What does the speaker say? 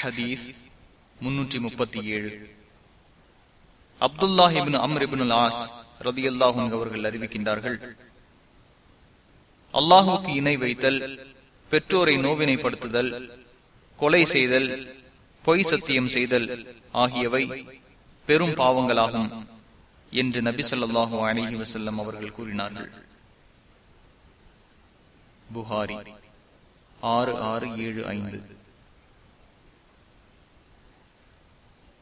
ஹதீஸ் முன்னூற்றி முப்பத்தி ஏழு. அப்துல்லாஹிபின் அம்ரிபின் ஆஸ் ரதி அல்லாஹும் அவர்கள் அறிவிக்கின்றார்கள் அல்லாஹுக்கு இணை வைத்தல் பெற்றோரை நோவினைப்படுத்துதல் கொலை செய்தல் பொய் சத்தியம் செய்தல் ஆகியவை பெரும் பாவங்களாகும் என்று நபி சொல்லாஹு அலஹி வசல்லம் அவர்கள் கூறினார்கள். புகாரி ஆறு ஆறு ஏழு ஐந்து.